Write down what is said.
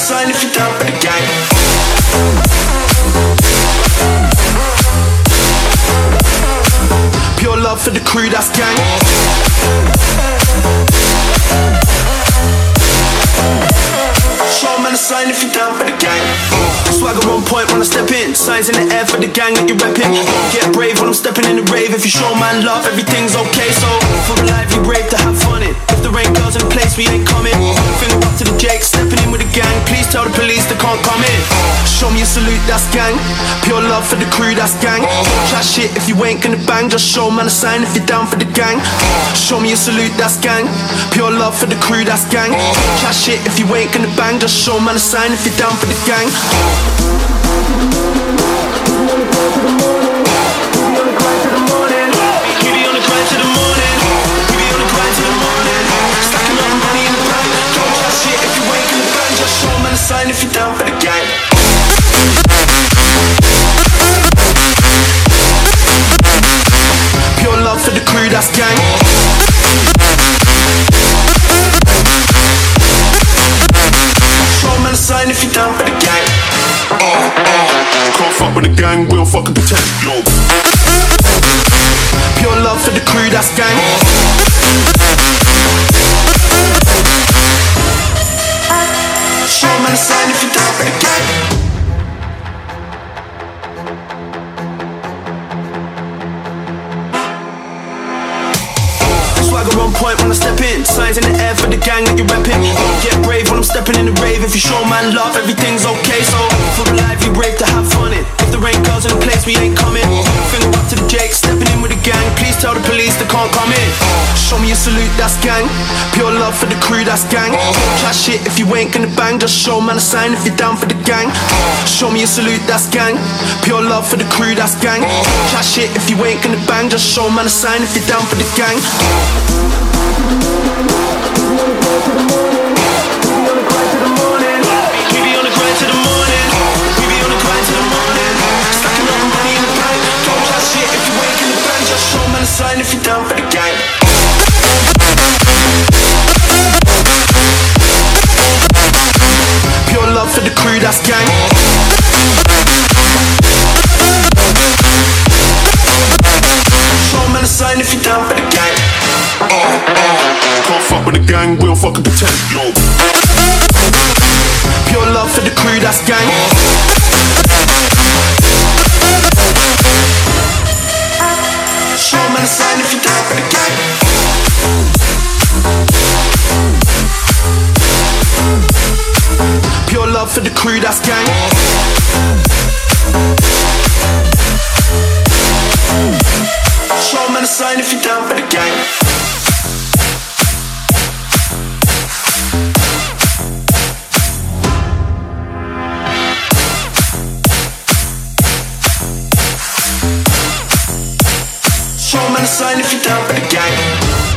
sign if you're down for the gang. Pure love for the crew, that's gang. Show man a sign if you're down for the gang. Swagger on point when I step in. Signs in the air for the gang that you're repping. Get brave when I'm stepping in the rave. If you show man love, everything's okay. So, for the life, you brave to have fun in. If there ain't girls in the place, we ain't coming. Finger up to the jet. Show me a salute, that's gang. Pure love for the crew, that's gang. Chat shit if you ain't gonna bang. Just show man a sign if you're down for the gang. Show me a salute, that's gang. Pure love for the crew, that's gang. Chat shit if you ain't gonna bang. Just show man a sign if you're down for the gang. We be on the grind to if down for the gang. Can't fuck with the gang, we don't fucking pretend. Yo, Pure love for the crew, that's gang. Show Swagger on point when I step in. Signs in the air for the gang that you're repping. Get brave when I'm stepping in the rave. If you show man love, everything's okay. The can't come in. Show me a salute, that's gang. Pure love for the crew, that's gang. Chat shit if you ain't gonna bang. Just show man a sign if you're down for the gang. Show me a salute, that's gang. Pure love for the crew, that's gang. Chat shit if you ain't gonna bang. Just show man a sign if you're down for the gang. A sign if you're down for the gang. Pure love for the crew, that's gang. Show man a sign if you're down for the gang. can't fuck with the gang, we don't fucking pretend. Yo, Pure love for the crew, that's gang. For the crew, that's gang. Show man a sign if you're down for the gang. Show man a sign if you're down for the gang.